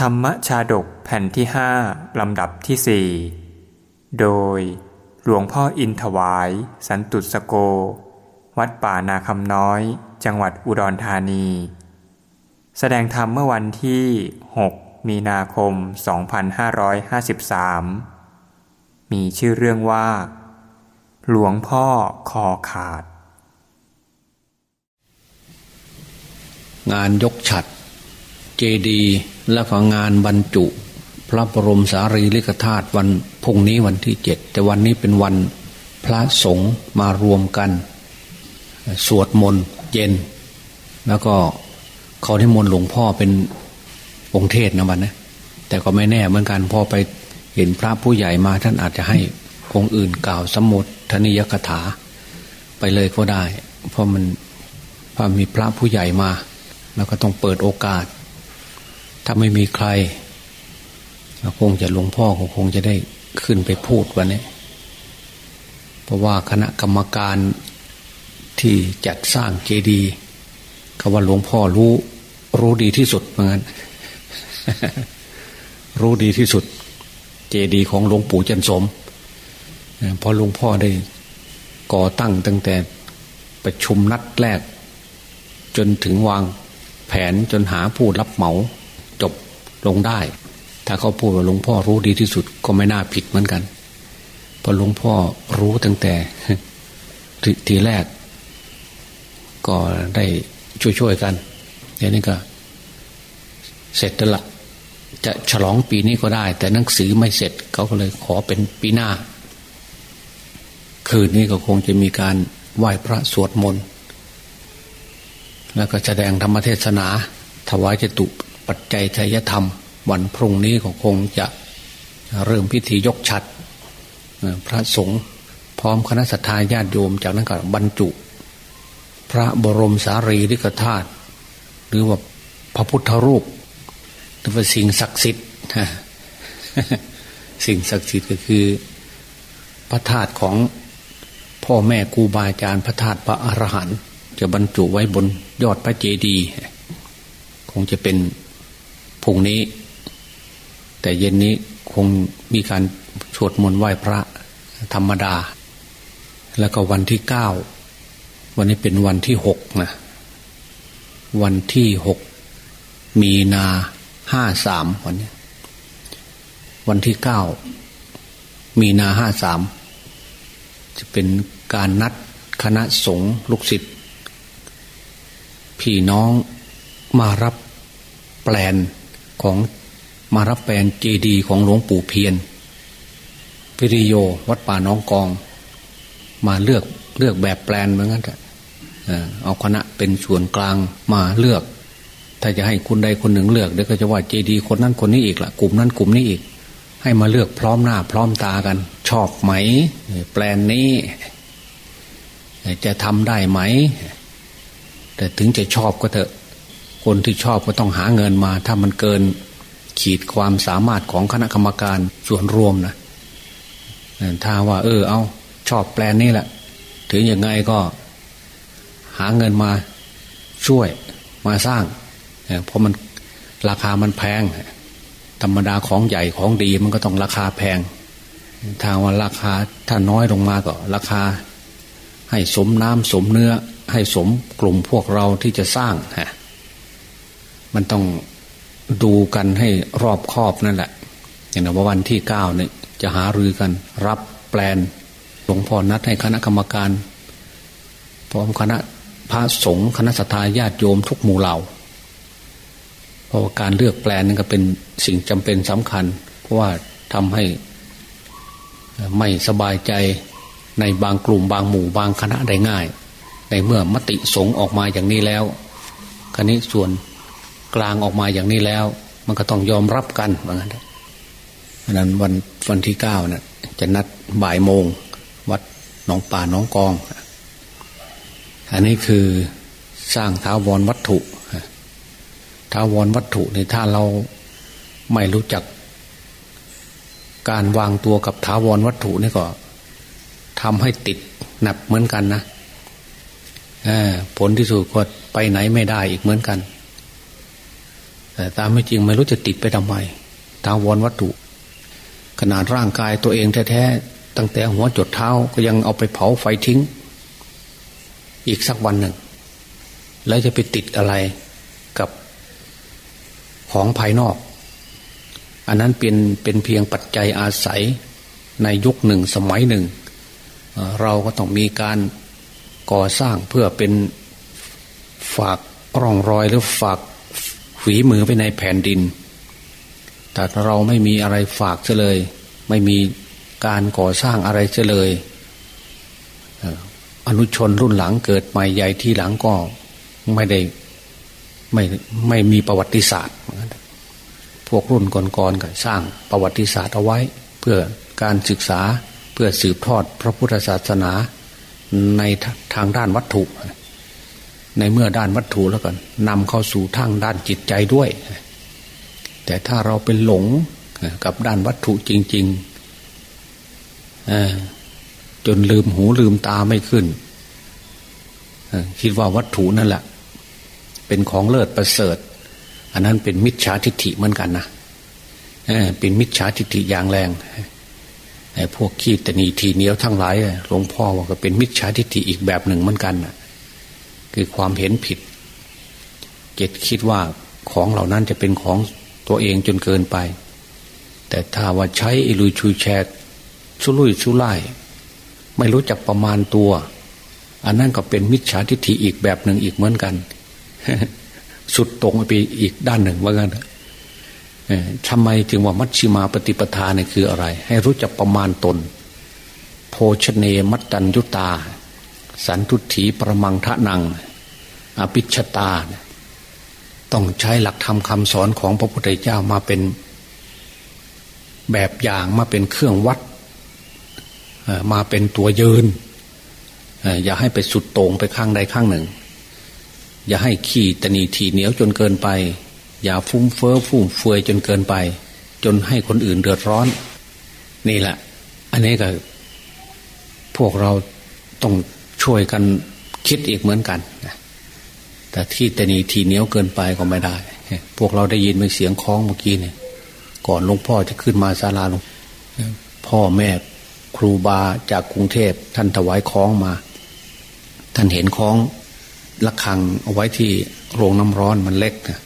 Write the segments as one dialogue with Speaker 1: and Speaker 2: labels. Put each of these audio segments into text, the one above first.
Speaker 1: ธรรมชาดกแผ่นที่ห้าลำดับที่สี่โดยหลวงพ่ออินถวาย สันตุสโก วัดป่านาคำน้อย จังหวัดอุดรธานี แสดงธรรมเมื่อวันที่ 6 มีนาคม 2553 มีชื่อเรื่องว่า หลวงพ่อคอขาด
Speaker 2: งานยกฉัด เจดีและก็งานบรรจุ พระบรมสารีริกธาตุวันพุ่งนี้วันที่เจ็ดแต่วันนี้เป็นวันพระสงฆ์มารวมกัน สวดมนต์เย็น แล้วก็เขาที่มนต์หลวงพ่อเป็นองค์เทศนะวันนะแต่ก็ไม่แน่เหมือนกันพอไปเห็นพระผู้ใหญ่มาท่านอาจจะให้องค์อื่นกล่าวสมมติธนิยกถา ไปเลยก็ได้ เพราะมันพอมีพระผู้ใหญ่มา แล้วก็ต้องเปิดโอกาส ถ้าไม่มีใครคงจะหลวงพ่อคงจะได้ขึ้นไปพูดวันนี้ เพราะว่าคณะกรรมการที่จัดสร้างเจดีย์คำว่าหลวงพ่อรู้ รู้ดีที่สุดเหมือนกันรู้ดีที่สุด เจดีย์ของหลวงปู่จันสมเพราะหลวงพ่อได้ก่อตั้งตั้งแต่ประชุมนัดแรก จนถึงวางแผนจนหาผู้รับเหมา ลงได้ ถ้าเขาพูดว่าหลวงพ่อรู้ดีที่สุดก็ไม่น่าผิดเหมือนกันเพราะหลวงพ่อรู้ตั้งแต่ทีแรก ก็ได้ช่วยๆกันเดี๋ยวนี้ก็ เสร็จแล้วละจะฉลองปีนี้ก็ได้ แต่หนังสือไม่เสร็จเขาก็เลยขอเป็นปีหน้า คืนนี้ก็คงจะมีการไหว้พระสวดมนต์แล้วก็แสดงธรรมเทศนา ถวายจตุ ปัจจัยทายธรรม วันพรุ่งนี้ก็คงจะเริ่มพิธียกฉัด พระสงฆ์พร้อมคณะสัตยาญาติโยมจากนั้นก็บรรจุ พระบรมสารีริกธาตุหรือว่าพระพุทธรูปหรือว่าสิ่งศักดิ์สิทธิ์สิ่งศักดิ์สิทธิ์ก็คือ พระธาตุของพ่อแม่ครูบาอาจารย์พระธาตุพระอรหันต์จะบรรจุไว้บนยอดพระเจดีย์คงจะเป็น พรุ่งนี้ แต่เย็นนี้คงมีการสวดมนต์ไหว้พระธรรมดา แล้วก็วันที่เก้าวันนี้เป็นวันที่หกนะวันที่หกมีนาห้าสามวันนี้ วันที่เก้ามีนาห้าสามจะเป็นการนัดคณะสงฆ์ลูกศิษย์พี่น้องมารับแปลน ของมารับแปลนเจดีของหลวงปู่เพียนพิริโยวัดป่าน้องกอง มาเลือกเลือกแบบแปลนเหมือนกันเอาคณะเป็นส่วนกลางมาเลือก ถ้าจะให้คนใดคนหนึ่งเลือกเดี๋ยวก็จะว่าเจดีคนนั้นคนนี้อีกละกลุ่มนั้นกลุ่มนี้อีก ให้มาเลือกพร้อมหน้า พร้อมตากัน ชอบไหม แปลนนี้ จะทำได้ไหม แต่ถึงจะชอบก็เถอะ คนที่ชอบก็ต้องหาเงินมา ถ้ามันเกินขีดความสามารถของคณะกรรมการส่วนรวมนะถ้าว่า เออ เอาชอบแปลนนี้แหละ ถึงยังไงก็ หาเงินมาช่วยมาสร้าง เพราะมันราคามันแพง ธรรมดาของใหญ่ของดีมันก็ต้องราคาแพง ทางว่าราคาถ้าน้อยลงมาก็ ราคา ให้สมน้ำสมเนื้อ ให้สมกลุ่มพวกเราที่จะสร้างฮะ มันต้องดูกันให้รอบคอบนั่นแหละ อย่างว่าวันที่เก้าเนี่ยจะหารือกัน รับแปลนหลวงพ่อนัดให้คณะกรรมการพร้อมคณะพระสงฆ์คณะสัตยาญาติโยมทุกหมู่เหล่าเพราะการเลือกแปลนนั่นก็เป็นสิ่งจำเป็นสำคัญ เพราะว่าทำให้ไม่สบายใจในบางกลุ่มบางหมู่บางคณะได้ง่าย ในเมื่อมติสงฆ์ออกมาอย่างนี้แล้ว คณะส่วน กลางออกมาอย่างนี้แล้ว มันก็ต้องยอมรับกันเหมือนกันเพราะนั้นวันวันที่เก้านะ่ะจะนัดบ่ายโมง วัดหนองป่าน้องกอง อันนี้คือสร้างท้าวรวัตถุท้าวรวัตถุในถ้าเราไม่รู้จัก การวางตัวกับท้าวรวัตถุนี่ก็ทำให้ติดหนักเหมือนกันนะผลที่สุดก็ไปไหนไม่ได้อีกเหมือนกัน แต่ตามไม่จริงไม่รู้จะติดไปทำไมตาวรวัตถุ ขนาดร่างกายตัวเองแท้ๆตั้งแต่หัวจดเท้าก็ยังเอาไปเผาไฟทิ้ง อีกสักวันหนึ่ง แล้วจะไปติดอะไรกับของภายนอก อันนั้นเป็นเป็นเพียงปัจจัยอาศัยในยุคหนึ่งสมัยหนึ่ง เราก็ต้องมีการก่อสร้างเพื่อเป็นฝากร่องรอยหรือฝาก ฝีมือไปในแผ่นดิน แต่เราไม่มีอะไรฝากเลย ไม่มีการก่อสร้างอะไรเลยอนุชนรุ่นหลังเกิดใหม่ใหญ่ที่หลังก็ไม่ได้ไม่ไม่มีประวัติศาสตร์ พวกรุ่นก่อนๆก็สร้างประวัติศาสตร์เอาไว้ เพื่อการศึกษาเพื่อสืบทอดพระพุทธศาสนาในทางด้านวัตถุ ในเมื่อด้านวัตถุแล้วกันนำเข้าสู่ทางด้านจิตใจด้วย แต่ถ้าเราเป็นหลงกับด้านวัตถุจริงๆจนลืมหูลืมตาไม่ขึ้นคิดว่าวัตถุนั่นแหละ เป็นของเลิศประเสริฐ อันนั้นเป็นมิจฉาทิฏฐิเหมือนกันนะเป็นมิจฉาทิฏฐิอย่างแรงไอ้พวกขี้ตนีทีเหนียวทั้งหลายหลวงพ่อว่าก็เป็นมิจฉาทิฏฐิอีกแบบหนึ่งเหมือนกันนะ คือความเห็นผิดเจ็ดคิดว่าของเหล่านั้นจะเป็นของตัวเองจนเกินไป แต่ถ้าว่าใช้อิลุยชูแชกชุลุยชุไล่ไม่รู้จักประมาณตัว อันนั้นก็เป็นมิจฉาทิฏฐิอีกแบบหนึ่งอีกเหมือนกัน สุดตรงไปอีกด้านหนึ่งว่ากันทำไมจึงว่ามัชชิมาปฏิปทาเนี่ยคืออะไร ให้รู้จักประมาณตนโภชเนมัตตัญยุตา สันทุถีประมังทะนัง อภิชตา ต้องใช้หลักธรรมคำสอนของพระพุทธเจ้ามาเป็น แบบอย่างมาเป็นเครื่องวัด มาเป็นตัวยืน อย่าให้ไปสุดโต่งไปข้างใดข้างหนึ่ง อย่าให้ขี่ตนีทีเหนียวจนเกินไป อย่าฟุ้งเฟ้อฟุ่มเฟือยจนเกินไป จนให้คนอื่นเดือดร้อน นี่แหละ อันนี้ก็พวกเราต้อง ช่วยกันคิดอีกเหมือนกันแต่ที่แตนีทีเหนียวเกินไปก็ไม่ได้ พวกเราได้ยินเป็นเสียงคล้องเมื่อกี้เนี่ย ก่อนหลวงพ่อจะขึ้นมาศาลาหลวงพ่อแม่ครูบาจากกรุงเทพท่านถวายคล้องมา ท่านเห็นคล้องระฆังเอาไว้ที่โรงน้ำร้อนมันเล็กนะ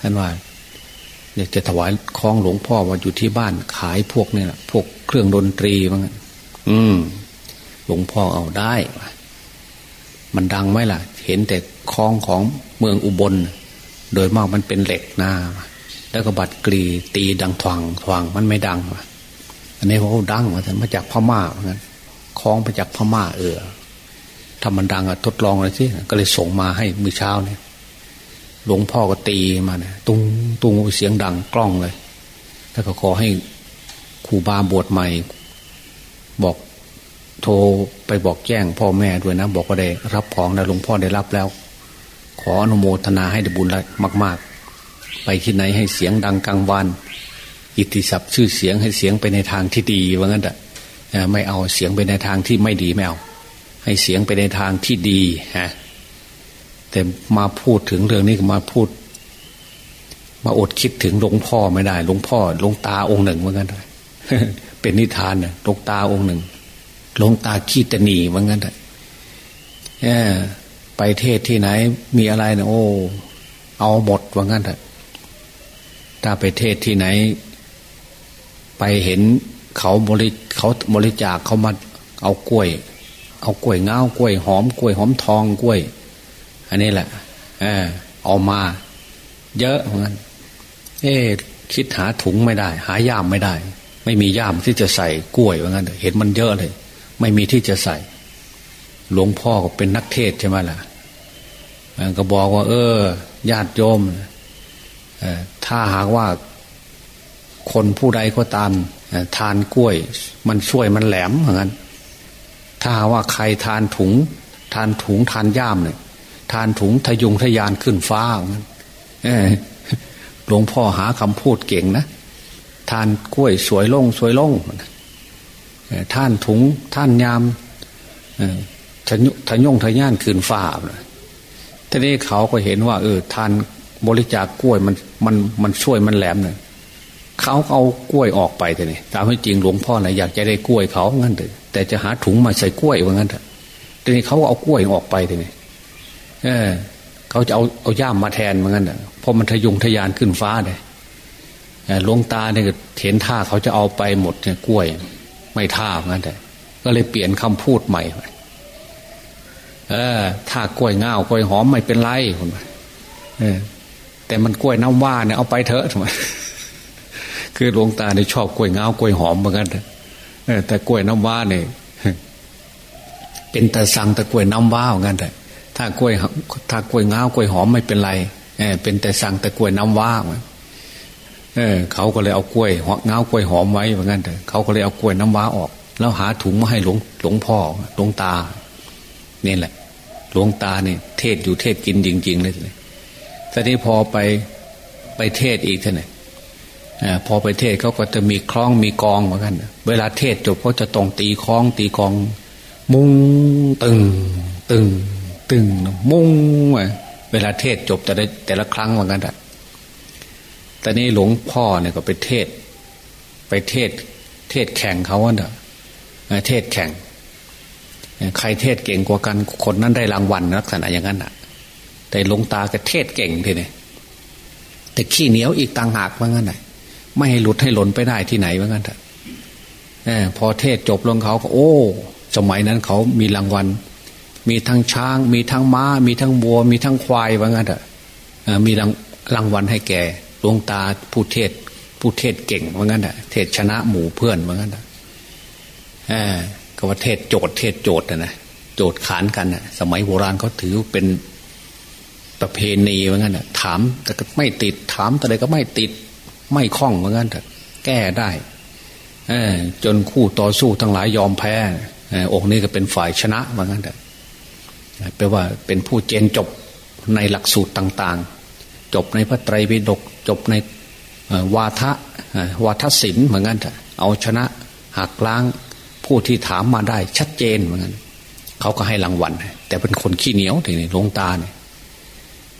Speaker 2: ท่านว่าอยากจะถวายคล้องหลวงพ่อว่าอยู่ที่บ้านขายพวกเนี่ยพวกเครื่องดนตรีมั้งอืม หลวงพ่อเอาได้ มันดังไหมล่ะ เห็นแต่คล้องของเมืองอุบล โดยมากมันเป็นเหล็กหน้า แล้วก็บัดกรีตีดังทวังทวังมันไม่ดังอันนี้เขาดังมาท่มาจากพม่าเหมือนกันคล้องมาจากพม่าเออถ้ามันดังอะทดลองเลยสิก็เลยส่งมาให้มือเช้าเนี่ยหลวงพ่อก็ตีมาเนี่ยตุงตุงเสียงดังกล้องเลย แล้วก็ขอให้ครูบาบวชใหม่ บอก โทรไปบอกแจ้งพ่อแม่ด้วยนะ บอกว่าได้รับของแล้วหลวงพ่อได้รับแล้ว ขออนุโมทนาให้ได้บุญมาก ๆ ไปที่ไหนให้เสียงดังกลางวันอิทธิศัพท์ชื่อเสียงให้เสียงไปในทางที่ดีว่างั้นแต่ไม่เอาเสียงไปในทางที่ไม่ดีไม่เอาให้เสียงไปในทางที่ดีฮะแต่มาพูดถึงเรื่องนี้มาพูด มาอดคิดถึงหลวงพ่อไม่ได้หลวงพ่อหลวงตาองค์หนึ่งเหมือนกันเป็นนิทานเนี่ยหลวงตาองค์หนึ่ง หลวงตาขี้ตนีเหมือนกันเลยไปเทศที่ไหน มีอะไรเนี่ยโอ้ เอาหมดว่างั้นเถอะถ้าไปเทศที่ไหน ไปเห็นเขาบริเขาบริจาคเขามาเอากล้วย เอากล้วยเงากล้วยหอมกล้วยหอมทองกล้วย อันนี้แหละ เออเอามา เยอะเหมือนกันเอ๊คิดหาถุงไม่ได้ หาย่ามไม่ได้ ไม่มีย่ามที่จะใส่กล้วยเหมือนกันเห็นมันเยอะเลย ไม่มีที่จะใส่ หลวงพ่อก็เป็นนักเทศใช่ไหมล่ะก็บอกว่า เออ ญาติโยมถ้าหากว่าคนผู้ใดก็ตามทานกล้วย มันช่วยมันแหลมเหมือนกันถ้าว่าใครทานถุง ทานถุงทานย่ามเนี่ยทานถุงทะยุงทะยานขึ้นฟ้าหลวงพ่อหาคำพูดเก่งนะ ทานกล้วยสวยลงสวยลง ท่านถุงท่านยามทะยุทะยงทะยานขึ้นฟ้าทีนี้เขาก็เห็นว่า เออทานบริจาคกล้วยมันมันมันช่วยมันแหลมเนี่ยเขาเอากล้วยออกไปแต่นี่ตามที่จริงหลวงพ่อนะอยากจะได้กล้วยเขางั้นเถอะแต่จะหาถุงมาใส่กล้วยว่างั้นเถอะทีนี้เขาเอากล้วยออกไปแต่นี่เออเขาจะเอาเอาย่ามมาแทนเหมือนกันเถอะพอมันทะยงทะยานขึ้นฟ้าเลยหลวงตาเนี่ยเห็นท่าเขาจะเอาไปหมดเนี่ยกล้วย ไม่ท่าเหมือนกันแต่ก็เลยเปลี่ยนคำพูดใหม่เออ ถ้ากล้วยงาวกล้วยหอมไม่เป็นไรคนเออ แต่มันกล้วยน้ำว่าเนี่ยเอาไปเถอะทำไมคือหลวงตาเนี่ยชอบกล้วยงาวกล้วยหอมเหมือนกันเออแต่กล้วยน้ำว่าเนี่ยเป็นแต่สั่งแต่กล้วยน้ำว่าเหมือนกันแต่ถ้ากล้วยถ้ากล้วยงาวกล้วยหอมไม่เป็นไรเออเป็นแต่สั่งแต่กล้วยน้ำว่าเหมือน เออเขาก็เลยเอากล้วยเงากล้วยหอมไว้เหมือนกันแต่เขาก็เลยเอากล้วยน้ำว้าออก แล้วหาถุงมาให้หลวงหลวงพ่อหลวงตานี่แหละ หลวงตาเนี่ยเทศอยู่เทศกินจริง ๆ เลยทีนี้พอไปไปเทศอีกท่านเนี่ยพอไปเทศเขาก็จะมีคล้องมีกองเหมือนกัน เวลาเทศจบเขาจะต้องตีคล้อง ตีกอง มุงตึง ตึง ตึง มุงเวลาเทศจบแต่ละแต่ละครั้งเหมือนกันแต่นี้หลวงพ่อเนี่ยก็ไปเทศ ไปเทศ เทศแข่งเขาว่าเนอะเทศแข่ง ใครเทศเก่งกว่ากันคนนั้นได้รางวัลลักษณะอย่างนั้นอะ แต่หลวงตาก็เทศเก่งทีนี่แต่ขี้เหนียวอีกต่างหากว่างั้นไหนไม่ให้หลุดให้หล่นไปได้ที่ไหนว่างั้นเถอะพอเทศจบลงเขาก็โอ้ สมัยนั้นเขามีรางวัล มีทั้งช้าง มีทั้งม้า มีทั้งวัว มีทั้งควายว่างั้นเถอะมีรางรางวัลให้แก หลวงตาผู้เทศผู้เทศเก่งว่างั้นอะเทศชนะหมู่เพื่อนว่างั้นอะก็ว่าเทศโจทย์เทศโจทย์นะโจทย์ขานกันอะ สมัยโบราณเขาถือเป็นประเพณีว่างั้นอะ ถามแต่ก็ไม่ติดถามแต่ใดก็ไม่ติดไม่คล่องว่างั้นแต่แก้ได้อจนคู่ต่อสู้ทั้งหลายยอมแพ้องค์นี้ก็เป็นฝ่ายชนะว่างั้นแต่แปลว่าเป็นผู้เจนจบในหลักสูตรต่าง ๆ จบในพระไตรปิฎกจบในวาทะวาทศิลป์เหมือนกันเอาชนะหักล้างผู้ที่ถามมาได้ชัดเจนเหมือนกันเขาก็ให้รางวัลแต่เป็นคนขี้เหนียวทีนี้ลงตาเนี่ย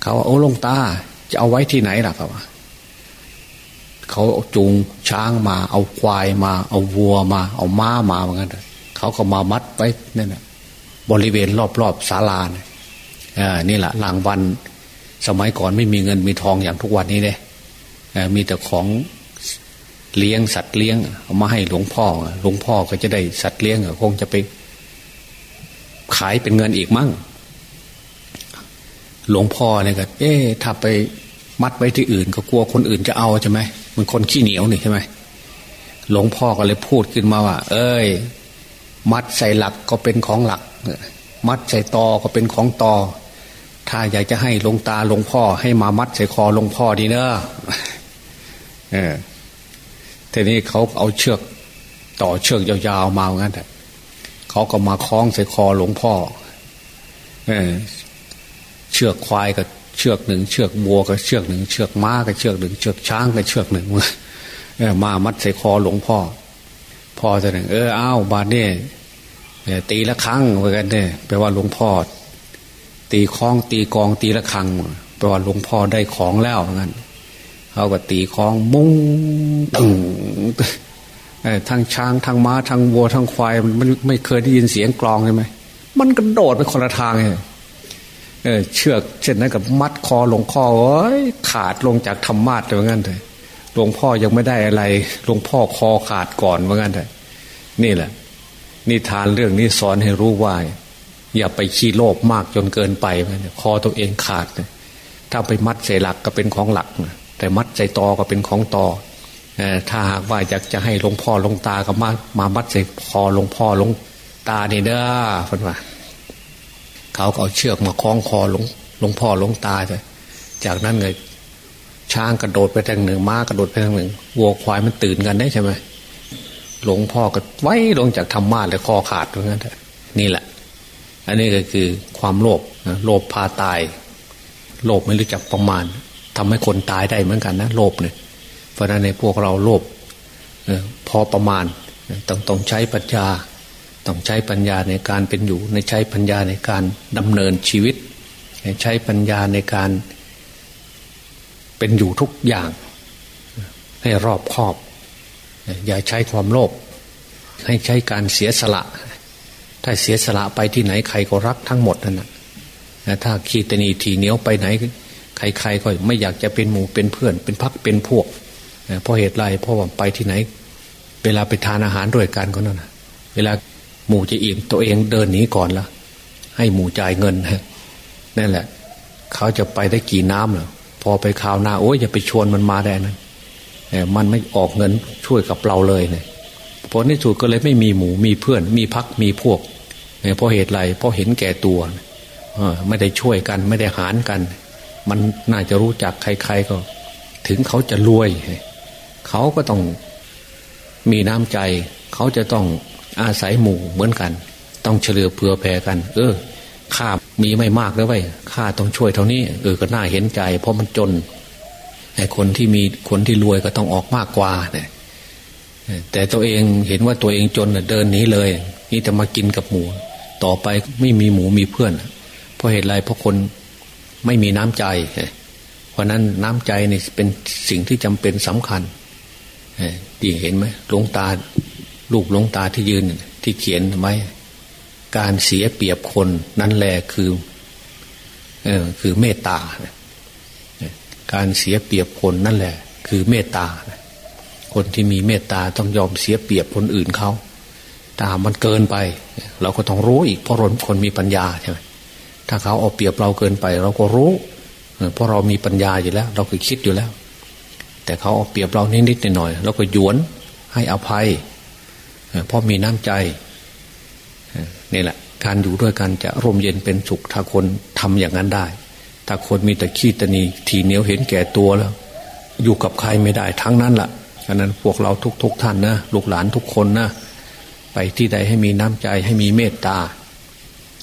Speaker 2: เขาว่าโอ้ลงตาจะเอาไว้ที่ไหนล่ะครับเขาจูงช้างมา เอาควายมา เอาวัวมา เอาม้ามาเหมือนกันเขาก็มามัดไว้นั่นแหะบริเวณรอบๆศาลาเนี่ยนี่แหละรางวัล สมัยก่อนไม่มีเงินมีทองอย่างทุกวันนี้เลยมีแต่ของเลี้ยงสัตว์เลี้ยงเอามาให้หลวงพ่อ หลวงพ่อก็จะได้สัตว์เลี้ยงคงจะไปขายเป็นเงินอีกมั่งหลวงพ่อเนี่ยก็เอ๊ะถ้าไปมัดไว้ที่อื่น ก็กลัวคนอื่นจะเอาใช่ไหมมันคนขี้เหนียวนี่ใช่ไหมหลวงพ่อก็เลยพูดขึ้นมาว่า เอ้ย มัดใส่หลักก็เป็นของหลัก มัดใส่ตอก็เป็นของตอ ถ้าอยากจะให้ลงตาลงพ่อ ให้มามัดใส่คอลงพ่อดีเนอะเออทีนี้เขาเอาเชือก ต่อเชือกยาวๆมาเหมือนกันเขาก็มาคล้องใส่คอหลวงพ่อ เออ เชือกควายกับเชือกหนึ่งเชือกบัวกับเชือกหนึ่งเชือกม้ากับเชือกหนึ่งเชือกช้างกับเชือกหนึ่งเออมามัดใส่คอหลวงพ่อ พ่อจะหนึ่งเอออ้าวบาดเนี่ยตีละครั้งเหมือนกันเนี่ยแปลว่าหลวงพ่อ ตีคล้องตีกองตีละครังปลว่าหลวงพ่อได้ของแล้วงั้นเขาก็ตีคล้องมุ้งตึงทั้งช้างทั้งม้าทั้งวัวทั้งควายมันไม่เคยได้ยินเสียงกลองใช่ไหมมันกระโดดไปคนละทางเลยเชือกเช่นนั้นกับมัดคอหลวงพ่อโอ้ยขาดลงจากธรรมาทเลยงั้นเลยหลวงพ่อยังไม่ได้อะไรหลวงพ่อคอขาดก่อนว่างั้นเลยนี่แหละ นิทานเรื่องนี้สอนให้รู้ว่า อย่าไปขี้โลภมากจนเกินไปคอตัวเองขาดถ้าไปมัดใส่หลักก็เป็นของหลัก แต่มัดใส่ตอก็เป็นของตอถ้าหากว่าอยากจะให้หลวงพ่อหลวงตาก็มามามัดใส่คอหลวงพ่อหลวงตาเนี่เด้อพันว่าเขาเอาเชือกมาคล้องคอหลวงหลวงพ่อหลวงตาเลยจากนั้นเลยช้างกระโดดไปทางหนึ่งม้ากระโดดไปทางหนึ่งวัวควายมันตื่นกันได้ใช่ไหมหลวงพ่อก็ไว้ลงจากธรรมาเลยคอขาดเหมือนกันนี่แหละ อันนี้ก็คือความโลภโลภพาตาย โลภไม่รู้จักประมาณทำให้คนตายได้เหมือนกันนะโลภเนี่ย เพราะนั้นในพวกเราโลภพอประมาณต้องต้องใช้ปัญญา ต้องใช้ปัญญาในการเป็นอยู่ ในใช้ปัญญาในการดำเนินชีวิต ใช้ปัญญาในการเป็นอยู่ทุกอย่าง ให้รอบคอบ อย่าใช้ความโลภให้ใช้การเสียสละ ถ้าเสียสละไปที่ไหนใครก็รักทั้งหมดนั่นนะถ้าขีตนีทีเหนียวไปไหน ใครๆก็ไม่อยากจะเป็นหมู่เป็นเพื่อน เป็นพักเป็นพวกเพราะเหตุไรเพราะว่าไปที่ไหน เวลาไปทานอาหารด้วยกันก็นั่นนะเวลาหมู่จะอิ่มตัวเองเดินหนีก่อนละให้หมู่จ่ายเงินนั่นแหละ เขาจะไปได้กี่น้ำเหรอพอไปข่าวหน้าโอ้ยอย่าไปชวนมันมาได้นะมันไม่ออกเงินช่วยกับเราเลยเนี่ย ผลที่สุดก็เลยไม่มีหมูมีเพื่อน มีพักมีพวกเพราะเหตุไรเพราะเห็นแก่ตัวไม่ได้ช่วยกันไม่ได้หารกัน มันน่าจะรู้จักใคร ๆก็ ถึงเขาจะรวย เขาก็ต้องมีน้ำใจ เขาจะต้องอาศัยหมู่เหมือนกัน ต้องเฉลือเผื่อแผ่กัน เออข้ามีไม่มากแล้วไว้ข้าต้องช่วยเท่านี้เออก็น่าเห็นใจ เพราะมันจนไอ้คนที่มีคนที่รวยก็ต้องออกมากกว่าเนี่ย แต่ตัวเองเห็นว่าตัวเองจนเดินหนีเลยนี่จะมากินกับหมู ต่อไปไม่มีหมูมีเพื่อน เพราะเหตุไรเพราะคนไม่มีน้ำใจ เพราะนั้นน้ำใจนี่เป็นสิ่งที่จำเป็นสำคัญดีเห็นไหมหลวงตาลูกหลวงตาที่ยืนที่เขียนไว้การเสียเปรียบคนนั่นแหละคือเออคือเมตตา การเสียเปรียบคนนั่นแหละ คือเมตตา คนที่มีเมตตาต้องยอมเสียเปรียบคนอื่นเขาถ้ามันเกินไป เราก็ต้องรู้อีกเพราะคนมีปัญญาใช่ไหมถ้าเขาเอาเปรียบเราเกินไป เราก็รู้ เพราะเรามีปัญญาอยู่แล้ว เราเคยคิดอยู่แล้ว แต่เขาเอาเปรียบเรานิดๆหน่อยๆเราก็หยวนให้อภัยเพราะมีน้ำใจนี่แหละ การอยู่ด้วยกันจะร่มเย็นเป็นสุขถ้าคนทำอย่างนั้นได้ ถ้าคนมีแต่ขี้ตนีทีเหนียวเห็นแก่ตัวแล้ว อยู่กับใครไม่ได้ทั้งนั้นละ่ะ ฉะนั้นพวกเราทุกๆทท่านนะลูกหลานทุกคนนะไปที่ใดให้มีน้ำใจให้มีเมตตา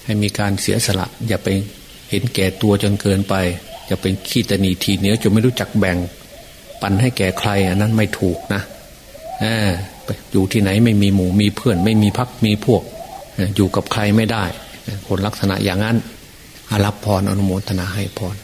Speaker 2: ให้มีการเสียสละ อย่าไปเห็นแก่ตัวจนเกินไปอย่าเป็นขี้ตนีทีเหนียวจนไม่รู้จักแบ่งปันให้แก่ใครอันนั้นไม่ถูกนะอยู่ที่ไหนไม่มีหมู่มีเพื่อน ไม่มีพักมีพวก อยู่กับใครไม่ได้ คนลักษณะอย่างนั้นรับพรอนุโมทนาให้พร